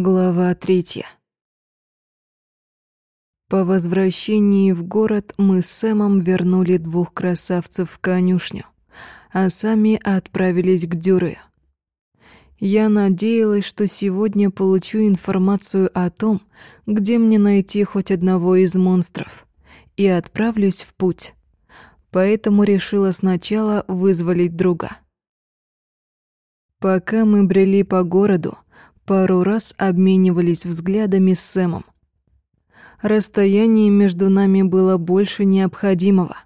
Глава третья. По возвращении в город мы с Сэмом вернули двух красавцев в конюшню, а сами отправились к Дюрею. Я надеялась, что сегодня получу информацию о том, где мне найти хоть одного из монстров, и отправлюсь в путь. Поэтому решила сначала вызволить друга. Пока мы брели по городу, пару раз обменивались взглядами с Сэмом. Расстояние между нами было больше необходимого,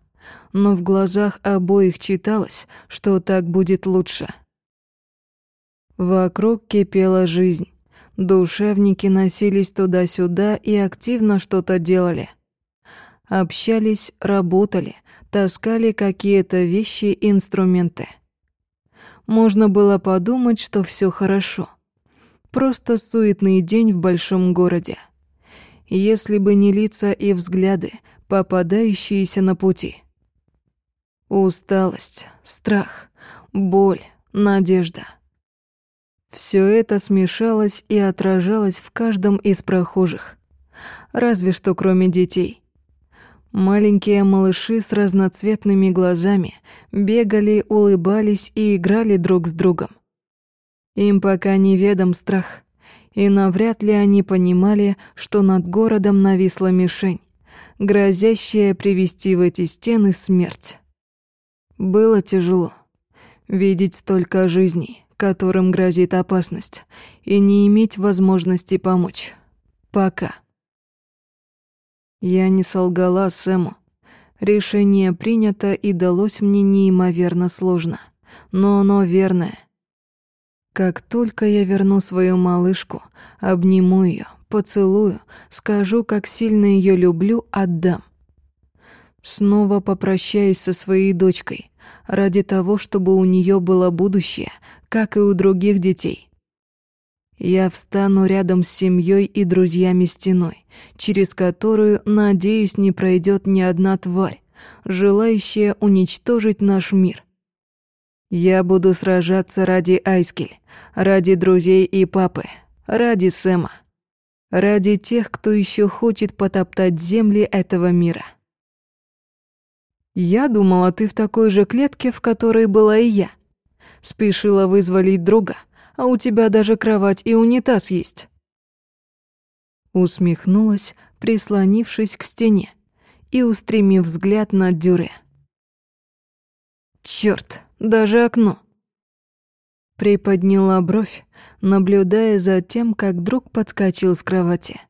но в глазах обоих читалось, что так будет лучше. Вокруг кипела жизнь. Душевники носились туда-сюда и активно что-то делали. Общались, работали, таскали какие-то вещи и инструменты. Можно было подумать, что все хорошо — Просто суетный день в большом городе. Если бы не лица и взгляды, попадающиеся на пути. Усталость, страх, боль, надежда. Все это смешалось и отражалось в каждом из прохожих. Разве что кроме детей. Маленькие малыши с разноцветными глазами бегали, улыбались и играли друг с другом. Им пока неведом страх, и навряд ли они понимали, что над городом нависла мишень, грозящая привести в эти стены смерть. Было тяжело видеть столько жизней, которым грозит опасность, и не иметь возможности помочь. Пока. Я не солгала Сэму. Решение принято и далось мне неимоверно сложно, но оно верное — как только я верну свою малышку, обниму ее, поцелую, скажу, как сильно ее люблю, отдам. Снова попрощаюсь со своей дочкой, ради того, чтобы у нее было будущее, как и у других детей. Я встану рядом с семьей и друзьями стеной, через которую, надеюсь, не пройдет ни одна тварь, желающая уничтожить наш мир — я буду сражаться ради Айскель, ради друзей и папы, ради Сэма, ради тех, кто еще хочет потоптать земли этого мира. Я думала, ты в такой же клетке, в которой была и я. Спешила вызволить друга, а у тебя даже кровать и унитаз есть. Усмехнулась, прислонившись к стене и устремив взгляд на Дюре. Чёрт, даже окно. Приподняла бровь, наблюдая за тем, как друг подскочил с кровати.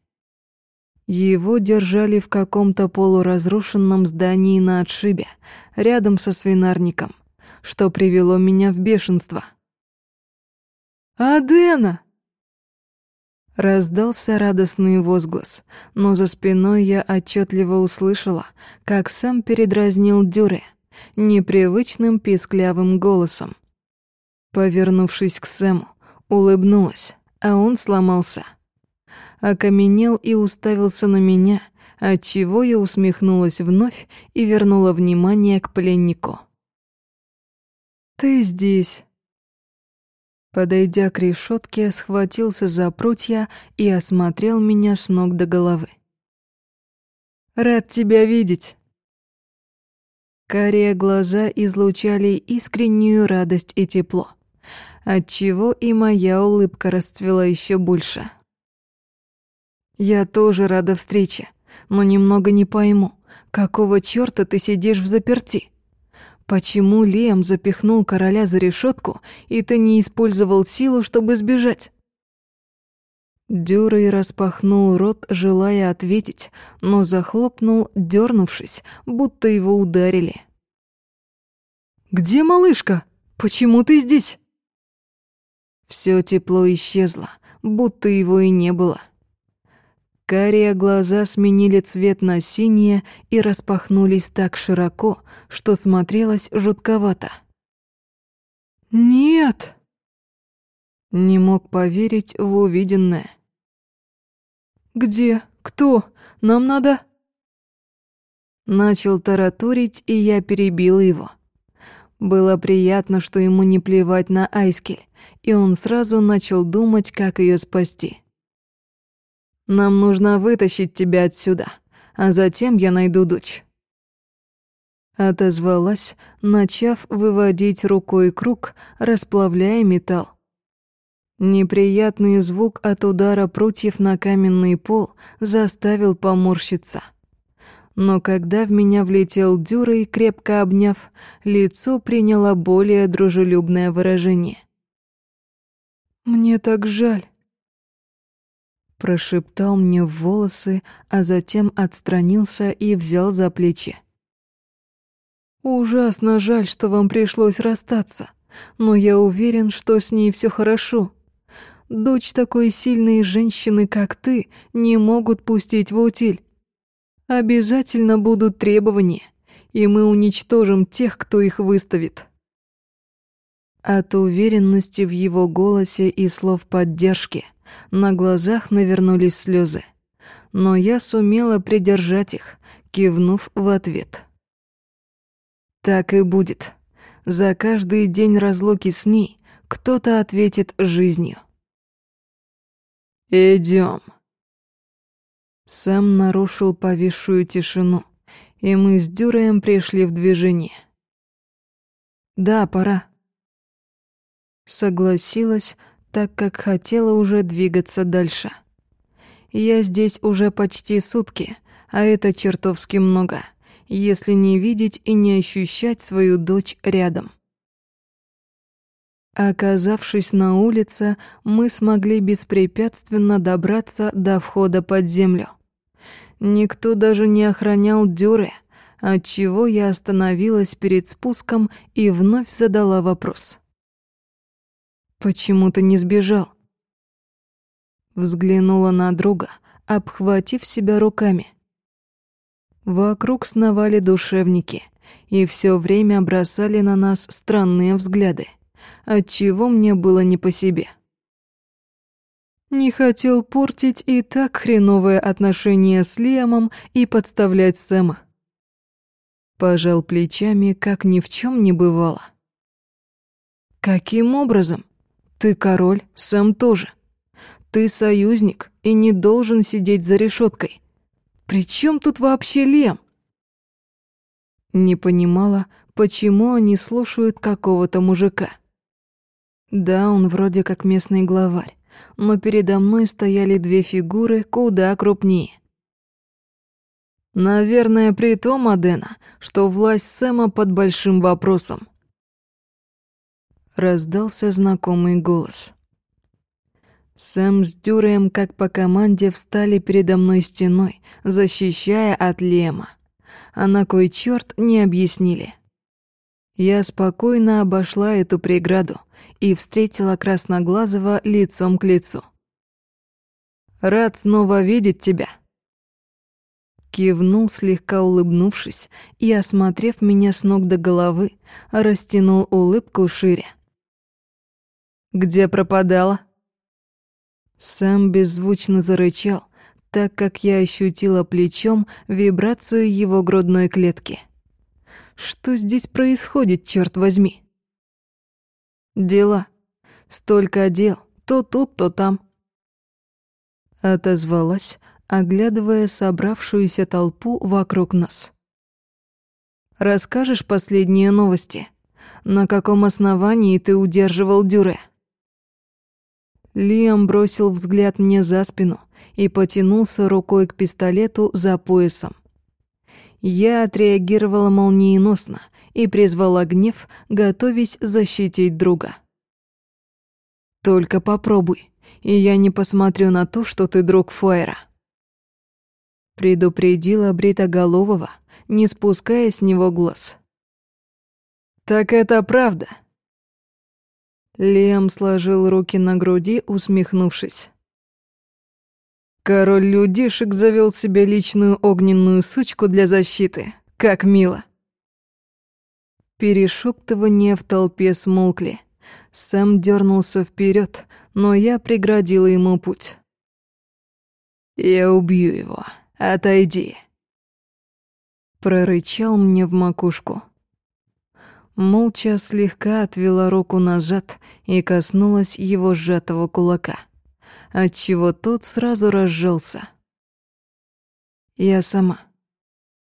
Его держали в каком-то полуразрушенном здании на отшибе, рядом со свинарником, что привело меня в бешенство. «Адена!» Раздался радостный возглас, но за спиной я отчетливо услышала, как сам передразнил Дюре — непривычным писклявым голосом. Повернувшись к Сэму, улыбнулась, а он сломался. Окаменел и уставился на меня, отчего я усмехнулась вновь и вернула внимание к пленнику. «Ты здесь!» Подойдя к решетке, схватился за прутья и осмотрел меня с ног до головы. «Рад тебя видеть!» Карие глаза излучали искреннюю радость и тепло, отчего и моя улыбка расцвела еще больше. «Я тоже рада встрече, но немного не пойму, какого чёрта ты сидишь в заперти? Почему Лиам запихнул короля за решетку, и ты не использовал силу, чтобы сбежать?» Дюрей распахнул рот, желая ответить, но захлопнул, дернувшись, будто его ударили. «Где малышка? Почему ты здесь?» Все тепло исчезло, будто его и не было. Карие глаза сменили цвет на синие и распахнулись так широко, что смотрелось жутковато. «Нет!» Не мог поверить в увиденное. «Где? Кто? Нам надо...» Начал тараторить, и я перебил его. Было приятно, что ему не плевать на Айскель, и он сразу начал думать, как ее спасти. Нам нужно вытащить тебя отсюда, а затем я найду дочь». Отозвалась, начав выводить рукой круг, расплавляя металл. Неприятный звук от удара прутьев на каменный пол заставил поморщиться. Но когда в меня влетел Дюрой, крепко обняв, лицо приняло более дружелюбное выражение. «Мне так жаль», — прошептал мне в волосы, а затем отстранился и взял за плечи. «Ужасно жаль, что вам пришлось расстаться, но я уверен, что с ней все хорошо. Дочь такой сильной женщины, как ты, не могут пустить в утиль. Обязательно будут требования, и мы уничтожим тех, кто их выставит. От уверенности в его голосе и слов поддержки на глазах навернулись слезы. Но я сумела придержать их, кивнув в ответ. Так и будет. За каждый день разлуки с ней кто-то ответит жизнью. «Идем». Сэм нарушил повисшую тишину, и мы с Дюраем пришли в движение. «Да, пора». Согласилась, так как хотела уже двигаться дальше. Я здесь уже почти сутки, а это чертовски много, если не видеть и не ощущать свою дочь рядом. Оказавшись на улице, мы смогли беспрепятственно добраться до входа под землю. Никто даже не охранял дёры, отчего я остановилась перед спуском и вновь задала вопрос. «Почему ты не сбежал?» Взглянула на друга, обхватив себя руками. Вокруг сновали душевники и все время бросали на нас странные взгляды отчего мне было не по себе. Не хотел портить и так хреновое отношение с Лиамом и подставлять Сэма. Пожал плечами, как ни в чем не бывало. Каким образом? Ты король, Сэм тоже. Ты союзник и не должен сидеть за решеткой. При чем тут вообще Лем? Не понимала, почему они слушают какого-то мужика. Да, он вроде как местный главарь, но передо мной стояли две фигуры куда крупнее. Наверное, при том, Адена, что власть Сэма под большим вопросом. Раздался знакомый голос. Сэм с Дюреем, как по команде, встали передо мной стеной, защищая от Лема. А на кой черт не объяснили. Я спокойно обошла эту преграду и встретила Красноглазого лицом к лицу. «Рад снова видеть тебя!» Кивнул, слегка улыбнувшись, и, осмотрев меня с ног до головы, растянул улыбку шире. «Где пропадала?» Сам беззвучно зарычал, так как я ощутила плечом вибрацию его грудной клетки. Что здесь происходит, черт возьми? Дела. Столько дел. То тут, то там. Отозвалась, оглядывая собравшуюся толпу вокруг нас. Расскажешь последние новости? На каком основании ты удерживал Дюре? Лиам бросил взгляд мне за спину и потянулся рукой к пистолету за поясом. Я отреагировала молниеносно и призвала гнев, готовясь защитить друга. «Только попробуй, и я не посмотрю на то, что ты друг Фуэра». Предупредила Бритоголового, не спуская с него глаз. «Так это правда?» Лем сложил руки на груди, усмехнувшись. Король людишек завел себе личную огненную сучку для защиты. Как мило. Перешептывания в толпе смолкли. Сэм дернулся вперед, но я преградила ему путь. «Я убью его. Отойди!» Прорычал мне в макушку. Молча слегка отвела руку назад и коснулась его сжатого кулака отчего тот сразу разжался. «Я сама»,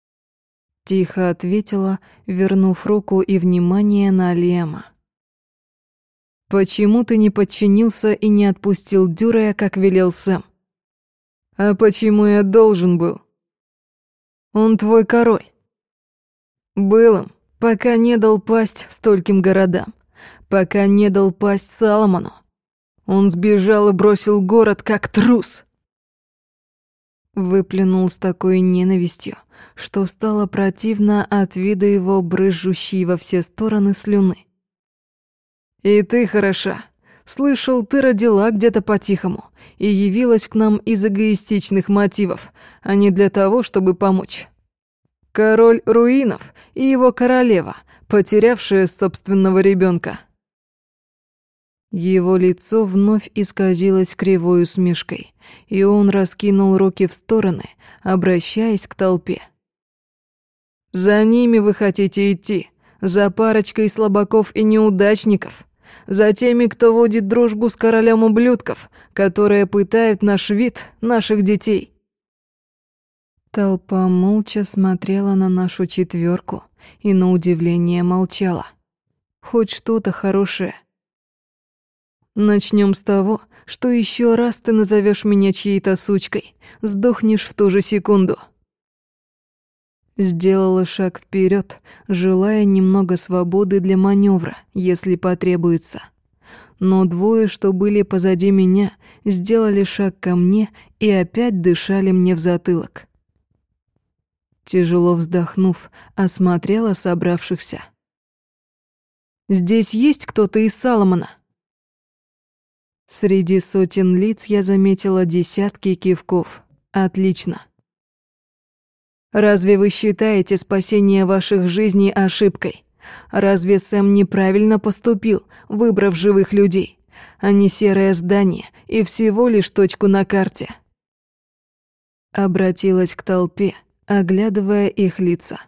— тихо ответила, вернув руку и внимание на Лема. «Почему ты не подчинился и не отпустил Дюрея, как велел Сэм?» «А почему я должен был?» «Он твой король». «Был им, пока не дал пасть стольким городам, пока не дал пасть Саломону. Он сбежал и бросил город, как трус». Выплюнул с такой ненавистью, что стало противно от вида его брызжущей во все стороны слюны. «И ты хороша. Слышал, ты родила где-то по-тихому и явилась к нам из эгоистичных мотивов, а не для того, чтобы помочь. Король руинов и его королева, потерявшая собственного ребенка. Его лицо вновь исказилось кривой усмешкой, и он раскинул руки в стороны, обращаясь к толпе. «За ними вы хотите идти, за парочкой слабаков и неудачников, за теми, кто водит дружбу с королем ублюдков, которые пытают наш вид, наших детей». Толпа молча смотрела на нашу четверку и на удивление молчала. Хоть что-то хорошее. Начнем с того, что еще раз ты назовешь меня чьей-то сучкой, сдохнешь в ту же секунду. Сделала шаг вперед, желая немного свободы для маневра, если потребуется. Но двое, что были позади меня, сделали шаг ко мне и опять дышали мне в затылок. Тяжело вздохнув, осмотрела собравшихся. «Здесь есть кто-то из Саломона?» Среди сотен лиц я заметила десятки кивков. Отлично. Разве вы считаете спасение ваших жизней ошибкой? Разве Сэм неправильно поступил, выбрав живых людей, а не серое здание и всего лишь точку на карте? Обратилась к толпе, оглядывая их лица.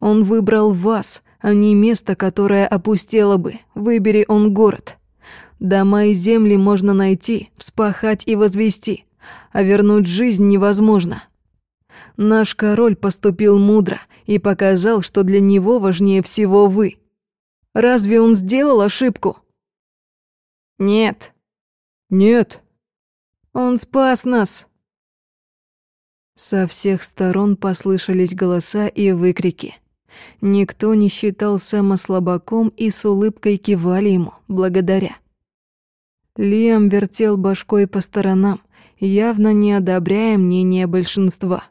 Он выбрал вас, а не место, которое опустело бы. Выбери он город. Дома и земли можно найти, вспахать и возвести, а вернуть жизнь невозможно. Наш король поступил мудро и показал, что для него важнее всего вы. Разве он сделал ошибку? Нет. Нет. Он спас нас. Со всех сторон послышались голоса и выкрики. Никто не считал Сэма слабаком и с улыбкой кивали ему, благодаря. Лиам вертел башкой по сторонам, явно не одобряя мнение большинства.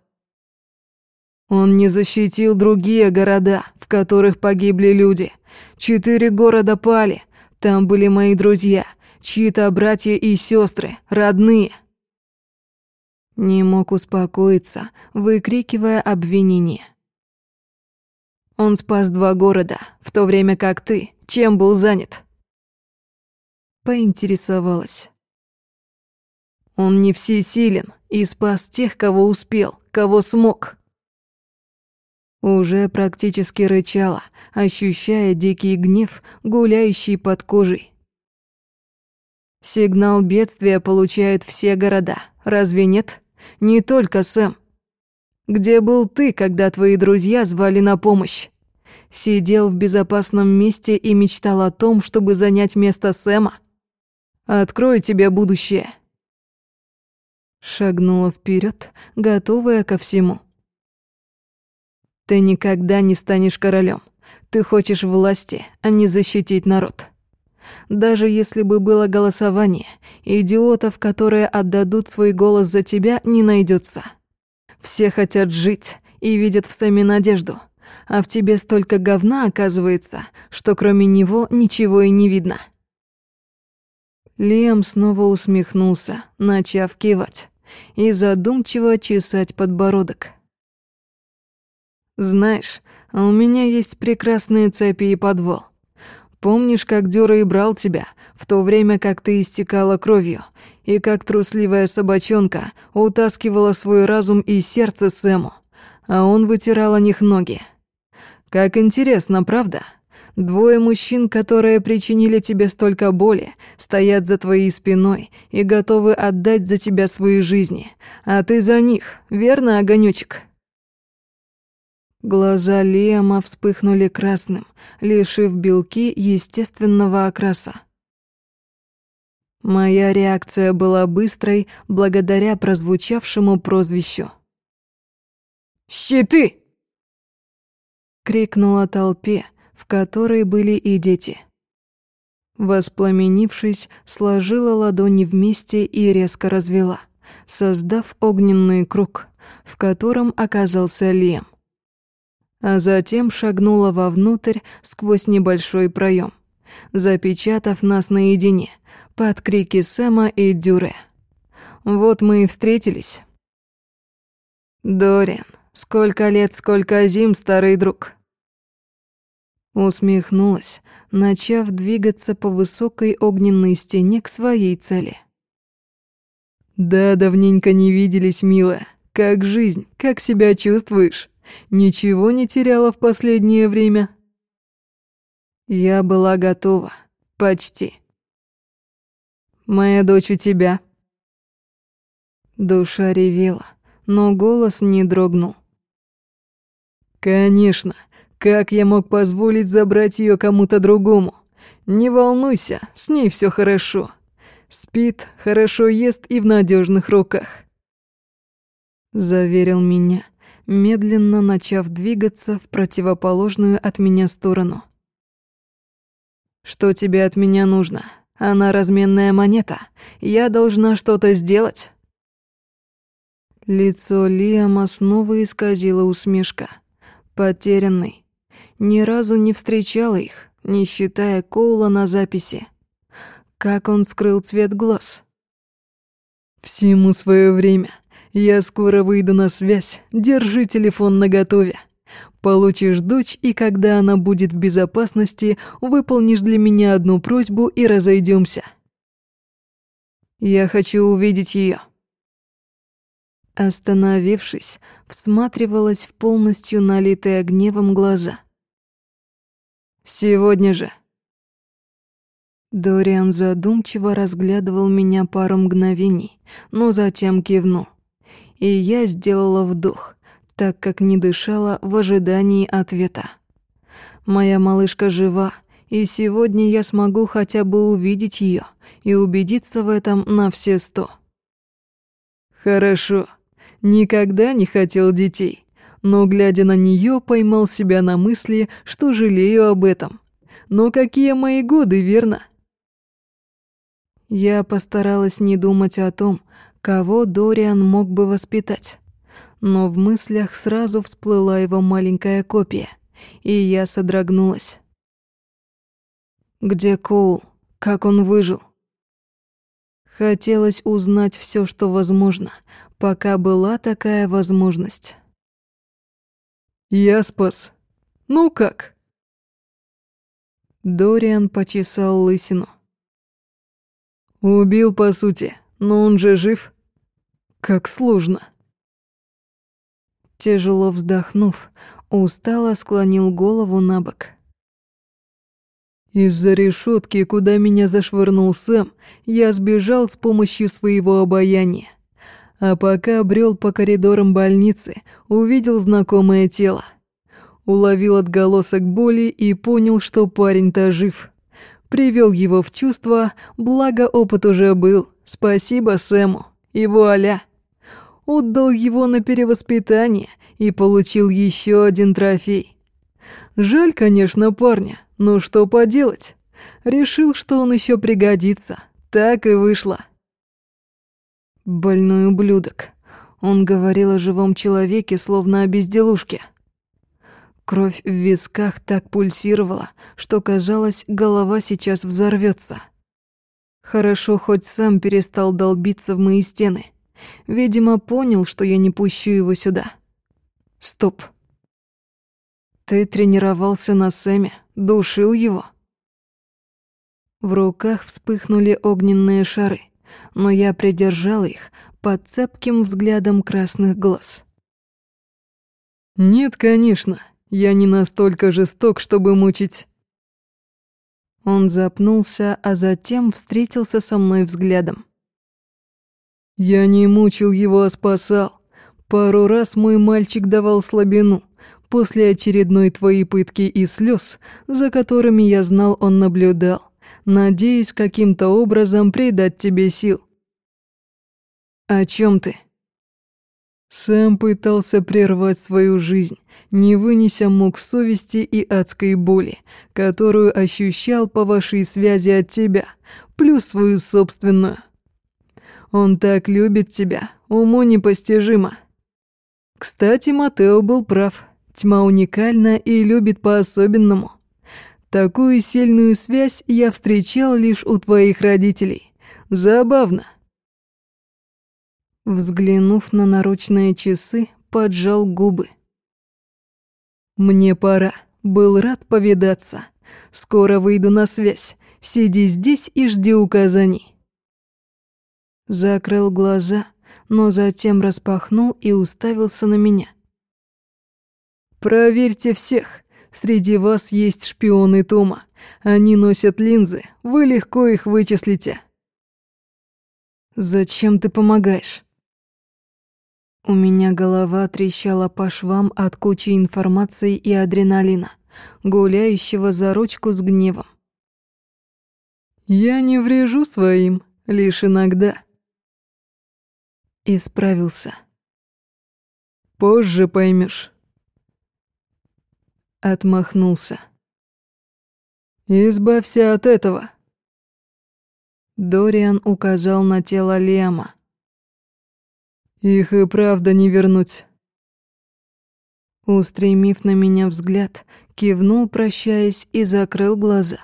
Он не защитил другие города, в которых погибли люди. Четыре города пали. Там были мои друзья, чьи-то братья и сестры, родные. Не мог успокоиться, выкрикивая обвинение. Он спас два города, в то время как ты чем был занят? Поинтересовалась. Он не всесилен и спас тех, кого успел, кого смог. Уже практически рычала, ощущая дикий гнев, гуляющий под кожей. Сигнал бедствия получают все города, разве нет? Не только Сэм. Где был ты, когда твои друзья звали на помощь? Сидел в безопасном месте и мечтал о том, чтобы занять место Сэма? Открою тебе будущее. Шагнула вперед, готовая ко всему. Ты никогда не станешь королем. Ты хочешь власти, а не защитить народ. Даже если бы было голосование, идиотов, которые отдадут свой голос за тебя, не найдется. Все хотят жить и видят в Сэме надежду, а в тебе столько говна оказывается, что кроме него ничего и не видно. Лиам снова усмехнулся, начав кивать, и задумчиво чесать подбородок. Знаешь, а у меня есть прекрасные цепи и подвол. Помнишь, как Дюра и брал тебя, в то время как ты истекала кровью, и как трусливая собачонка утаскивала свой разум и сердце Сэму, а он вытирал о них ноги? Как интересно, правда? Двое мужчин, которые причинили тебе столько боли, стоят за твоей спиной и готовы отдать за тебя свои жизни. А ты за них, верно, огонёчек?» Глаза Лиама вспыхнули красным, лишив белки естественного окраса. Моя реакция была быстрой благодаря прозвучавшему прозвищу. «Щиты!» — крикнула толпе, в которой были и дети. Воспламенившись, сложила ладони вместе и резко развела, создав огненный круг, в котором оказался Лем. А затем шагнула вовнутрь сквозь небольшой проем, запечатав нас наедине под крики Сэма и Дюре. Вот мы и встретились. «Дориан, сколько лет, сколько зим, старый друг!» Усмехнулась, начав двигаться по высокой огненной стене к своей цели. «Да, давненько не виделись, милая. Как жизнь? Как себя чувствуешь? Ничего не теряла в последнее время?» Я была готова. Почти. «Моя дочь у тебя». Душа ревела, но голос не дрогнул. «Конечно. Как я мог позволить забрать ее кому-то другому? Не волнуйся, с ней все хорошо. Спит, хорошо ест и в надежных руках. Заверил меня, медленно начав двигаться в противоположную от меня сторону. Что тебе от меня нужно? Она разменная монета. Я должна что-то сделать. Лицо Лиама снова исказило усмешка. Потерянный, ни разу не встречала их, не считая Коула на записи. Как он скрыл цвет глаз? «Всему свое время. Я скоро выйду на связь. Держи телефон наготове. Получишь дочь, и когда она будет в безопасности, выполнишь для меня одну просьбу и разойдемся. Я хочу увидеть ее. Остановившись, всматривалась в полностью налитые гневом глаза — Сегодня же. Дориан задумчиво разглядывал меня пару мгновений, но затем кивнул. И я сделала вдох, так как не дышала в ожидании ответа. Моя малышка жива, и сегодня я смогу хотя бы увидеть ее и убедиться в этом на все сто. Хорошо. Никогда не хотел детей но, глядя на нее, поймал себя на мысли, что жалею об этом. Но какие мои годы, верно? Я постаралась не думать о том, кого Дориан мог бы воспитать. Но в мыслях сразу всплыла его маленькая копия, и я содрогнулась. Где Коул? Как он выжил? Хотелось узнать все, что возможно, пока была такая возможность. «Я спас. Ну как?» Дориан почесал лысину. «Убил, по сути, но он же жив. Как сложно». Тяжело вздохнув, устало склонил голову на бок. Из-за решетки, куда меня зашвырнул Сэм, я сбежал с помощью своего обаяния. А пока брел по коридорам больницы, увидел знакомое тело. Уловил отголосок боли и понял, что парень-то жив. Привел его в чувство, благо опыт уже был. Спасибо Сэму. И вуаля. Отдал его на перевоспитание и получил еще один трофей. Жаль, конечно, парня, но что поделать. Решил, что он еще пригодится. Так и вышло. Больной ублюдок. Он говорил о живом человеке, словно о безделушке. Кровь в висках так пульсировала, что казалось, голова сейчас взорвется. Хорошо, хоть сам перестал долбиться в мои стены. Видимо, понял, что я не пущу его сюда. Стоп. Ты тренировался на Сэме, душил его. В руках вспыхнули огненные шары но я придержал их под цепким взглядом красных глаз. «Нет, конечно, я не настолько жесток, чтобы мучить...» Он запнулся, а затем встретился со мной взглядом. «Я не мучил его, а спасал. Пару раз мой мальчик давал слабину. После очередной твоей пытки и слез, за которыми я знал, он наблюдал. Надеюсь, каким-то образом придать тебе сил». «О чем ты?» Сэм пытался прервать свою жизнь, не вынеся мук совести и адской боли, которую ощущал по вашей связи от тебя, плюс свою собственную. Он так любит тебя, уму непостижимо. Кстати, Матео был прав. Тьма уникальна и любит по-особенному. Такую сильную связь я встречал лишь у твоих родителей. Забавно. Взглянув на наручные часы, поджал губы. «Мне пора. Был рад повидаться. Скоро выйду на связь. Сиди здесь и жди указаний». Закрыл глаза, но затем распахнул и уставился на меня. «Проверьте всех. Среди вас есть шпионы Тома. Они носят линзы. Вы легко их вычислите». «Зачем ты помогаешь?» У меня голова трещала по швам от кучи информации и адреналина, гуляющего за ручку с гневом. «Я не врежу своим, лишь иногда». Исправился. «Позже поймешь. Отмахнулся. «Избавься от этого». Дориан указал на тело Лема. Их и правда не вернуть. Устремив на меня взгляд, кивнул, прощаясь, и закрыл глаза.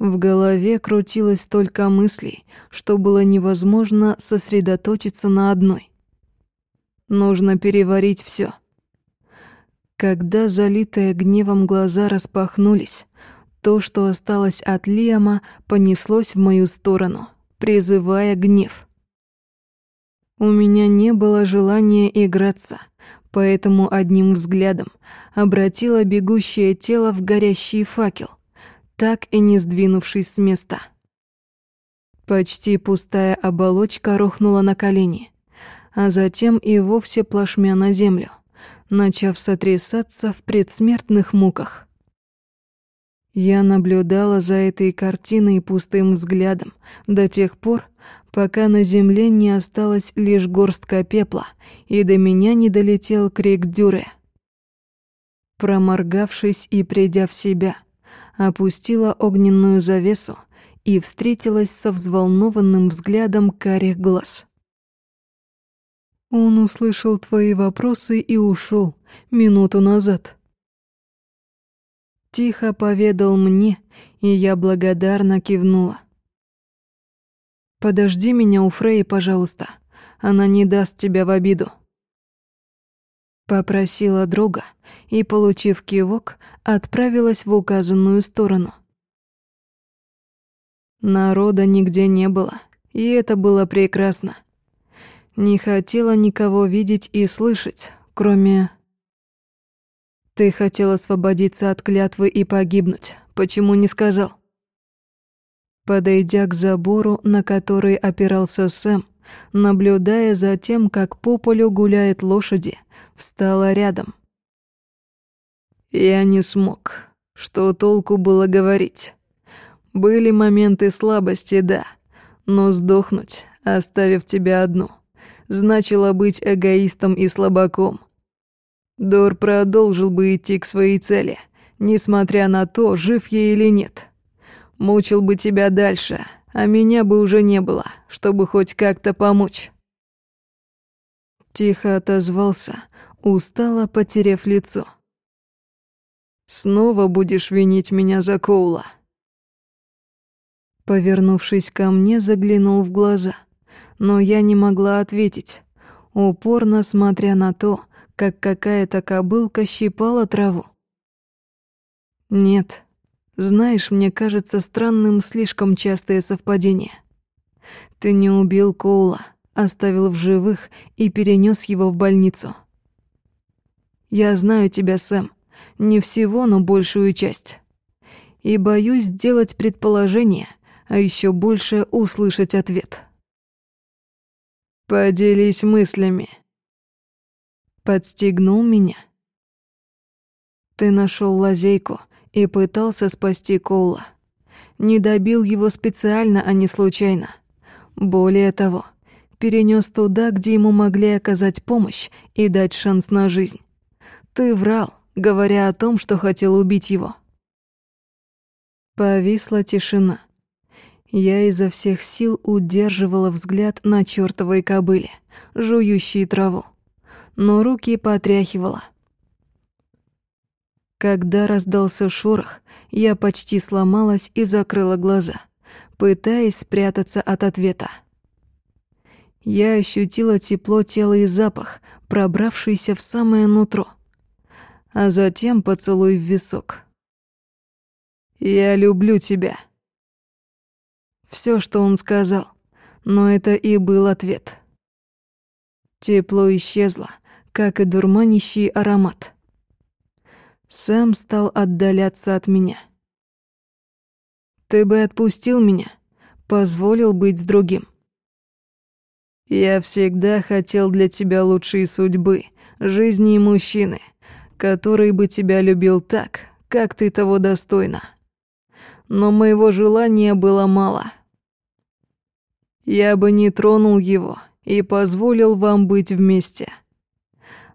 В голове крутилось столько мыслей, что было невозможно сосредоточиться на одной. Нужно переварить все. Когда залитые гневом глаза распахнулись, то, что осталось от Лиама, понеслось в мою сторону, призывая гнев. У меня не было желания играться, поэтому одним взглядом обратила бегущее тело в горящий факел, так и не сдвинувшись с места. Почти пустая оболочка рухнула на колени, а затем и вовсе плашмя на землю, начав сотрясаться в предсмертных муках. Я наблюдала за этой картиной пустым взглядом до тех пор, пока на земле не осталась лишь горстка пепла, и до меня не долетел крик Дюре. Проморгавшись и придя в себя, опустила огненную завесу и встретилась со взволнованным взглядом карих глаз. «Он услышал твои вопросы и ушел минуту назад», Тихо поведал мне, и я благодарно кивнула. «Подожди меня у Фрей, пожалуйста. Она не даст тебя в обиду». Попросила друга и, получив кивок, отправилась в указанную сторону. Народа нигде не было, и это было прекрасно. Не хотела никого видеть и слышать, кроме ты хотел освободиться от клятвы и погибнуть. Почему не сказал? Подойдя к забору, на который опирался Сэм, наблюдая за тем, как по полю гуляет лошади, встала рядом. Я не смог. Что толку было говорить? Были моменты слабости, да, но сдохнуть, оставив тебя одну, значило быть эгоистом и слабаком. Дор продолжил бы идти к своей цели, несмотря на то, жив я или нет. Мучил бы тебя дальше, а меня бы уже не было, чтобы хоть как-то помочь. Тихо отозвался, устало потеряв лицо. «Снова будешь винить меня за Коула?» Повернувшись ко мне, заглянул в глаза, но я не могла ответить, упорно смотря на то, как какая-то кобылка щипала траву. Нет, знаешь, мне кажется странным слишком частое совпадение. Ты не убил Коула, оставил в живых и перенес его в больницу. Я знаю тебя, Сэм, не всего, но большую часть. и боюсь сделать предположение, а еще больше услышать ответ. «Поделись мыслями», подстегнул меня. Ты нашел лазейку и пытался спасти Коула. Не добил его специально, а не случайно. Более того, перенес туда, где ему могли оказать помощь и дать шанс на жизнь. Ты врал, говоря о том, что хотел убить его. Повисла тишина. Я изо всех сил удерживала взгляд на чёртовой кобыле, жующей траву но руки потряхивала. Когда раздался шорох, я почти сломалась и закрыла глаза, пытаясь спрятаться от ответа. Я ощутила тепло тела и запах, пробравшийся в самое нутро, а затем поцелуй в висок. «Я люблю тебя». Все, что он сказал, но это и был ответ. Тепло исчезло, как и дурманящий аромат. Сэм стал отдаляться от меня. «Ты бы отпустил меня, позволил быть с другим». «Я всегда хотел для тебя лучшей судьбы, жизни и мужчины, который бы тебя любил так, как ты того достойна. Но моего желания было мало. Я бы не тронул его и позволил вам быть вместе»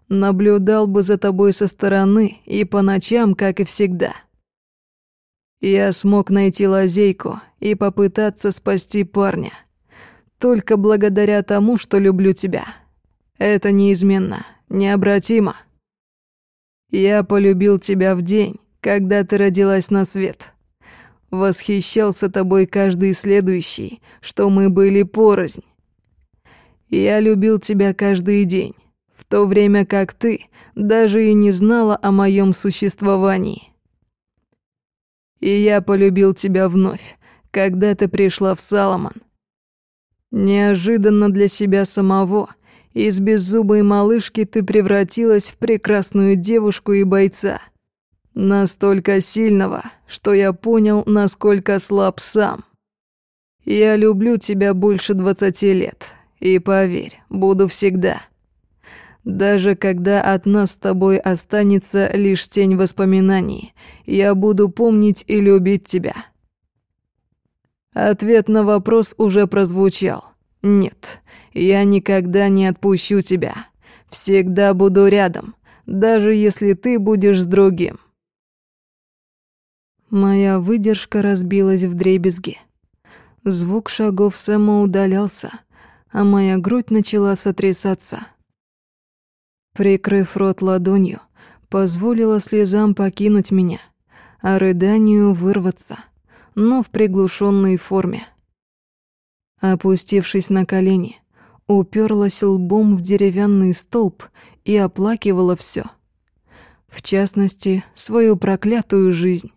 наблюдал бы за тобой со стороны и по ночам, как и всегда. Я смог найти лазейку и попытаться спасти парня. Только благодаря тому, что люблю тебя. Это неизменно, необратимо. Я полюбил тебя в день, когда ты родилась на свет. Восхищался тобой каждый следующий, что мы были порознь. Я любил тебя каждый день в то время как ты даже и не знала о моем существовании. И я полюбил тебя вновь, когда ты пришла в Саломон. Неожиданно для себя самого, из беззубой малышки ты превратилась в прекрасную девушку и бойца. Настолько сильного, что я понял, насколько слаб сам. Я люблю тебя больше двадцати лет, и поверь, буду всегда. Даже когда от нас с тобой останется лишь тень воспоминаний, я буду помнить и любить тебя. Ответ на вопрос уже прозвучал. Нет, я никогда не отпущу тебя. Всегда буду рядом, даже если ты будешь с другим. Моя выдержка разбилась в дребезги. Звук шагов Сэма удалялся, а моя грудь начала сотрясаться. Прикрыв рот ладонью, позволила слезам покинуть меня, а рыданию вырваться, но в приглушенной форме. Опустившись на колени, уперлась лбом в деревянный столб и оплакивала все. В частности, свою проклятую жизнь.